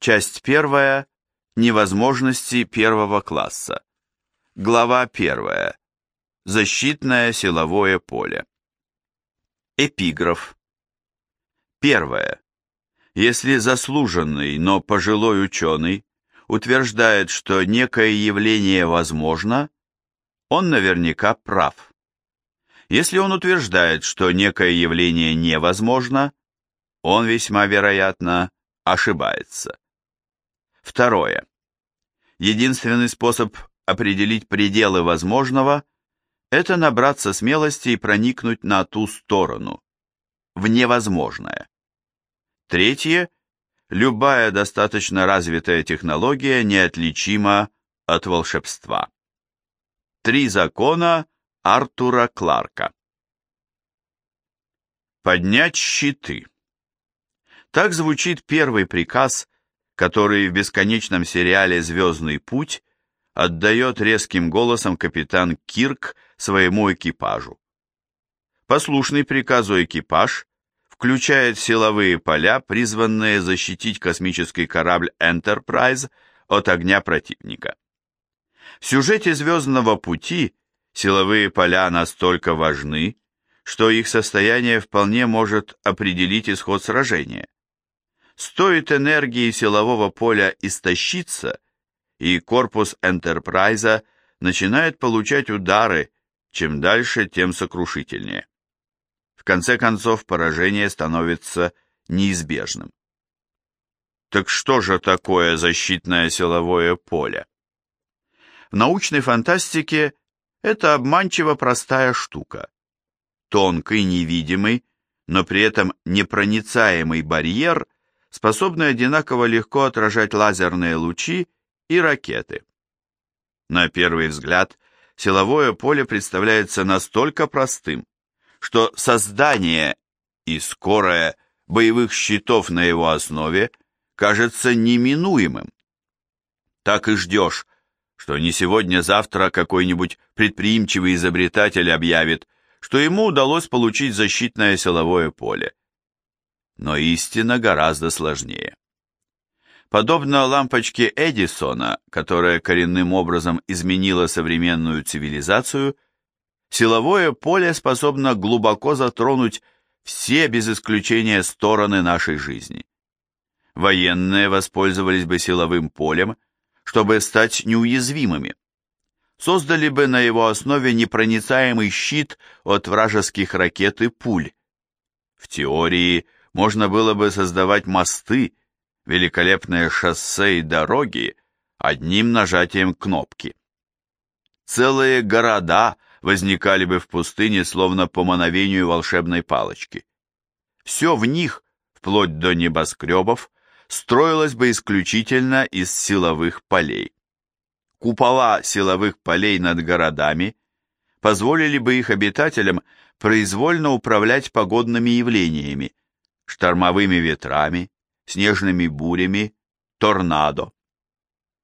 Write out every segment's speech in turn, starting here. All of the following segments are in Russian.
Часть первая. Невозможности первого класса. Глава первая. Защитное силовое поле. Эпиграф. Первое. Если заслуженный, но пожилой ученый утверждает, что некое явление возможно, он наверняка прав. Если он утверждает, что некое явление невозможно, он весьма вероятно ошибается. Второе. Единственный способ определить пределы возможного – это набраться смелости и проникнуть на ту сторону, в невозможное. Третье. Любая достаточно развитая технология неотличима от волшебства. Три закона Артура Кларка. Поднять щиты. Так звучит первый приказ, который в бесконечном сериале «Звездный путь» отдает резким голосом капитан Кирк своему экипажу. Послушный приказу экипаж включает силовые поля, призванные защитить космический корабль Enterprise от огня противника. В сюжете «Звездного пути» силовые поля настолько важны, что их состояние вполне может определить исход сражения. Стоит энергии силового поля истощиться, и корпус Энтерпрайза начинает получать удары, чем дальше, тем сокрушительнее. В конце концов, поражение становится неизбежным. Так что же такое защитное силовое поле? В научной фантастике это обманчиво простая штука. Тонкий, невидимый, но при этом непроницаемый барьер – способны одинаково легко отражать лазерные лучи и ракеты. На первый взгляд, силовое поле представляется настолько простым, что создание и скорое боевых щитов на его основе кажется неминуемым. Так и ждешь, что не сегодня-завтра какой-нибудь предприимчивый изобретатель объявит, что ему удалось получить защитное силовое поле но истина гораздо сложнее. Подобно лампочке Эдисона, которая коренным образом изменила современную цивилизацию, силовое поле способно глубоко затронуть все без исключения стороны нашей жизни. Военные воспользовались бы силовым полем, чтобы стать неуязвимыми. Создали бы на его основе непроницаемый щит от вражеских ракет и пуль. В теории – можно было бы создавать мосты, великолепные шоссе и дороги одним нажатием кнопки. Целые города возникали бы в пустыне, словно по мановению волшебной палочки. Все в них, вплоть до небоскребов, строилось бы исключительно из силовых полей. Купола силовых полей над городами позволили бы их обитателям произвольно управлять погодными явлениями, штормовыми ветрами, снежными бурями, торнадо.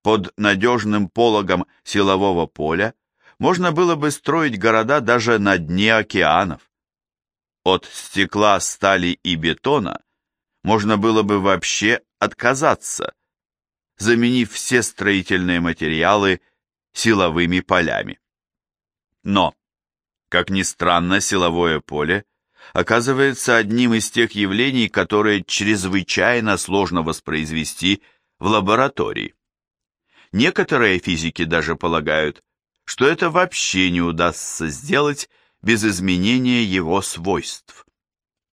Под надежным пологом силового поля можно было бы строить города даже на дне океанов. От стекла, стали и бетона можно было бы вообще отказаться, заменив все строительные материалы силовыми полями. Но, как ни странно, силовое поле оказывается одним из тех явлений, которые чрезвычайно сложно воспроизвести в лаборатории. Некоторые физики даже полагают, что это вообще не удастся сделать без изменения его свойств.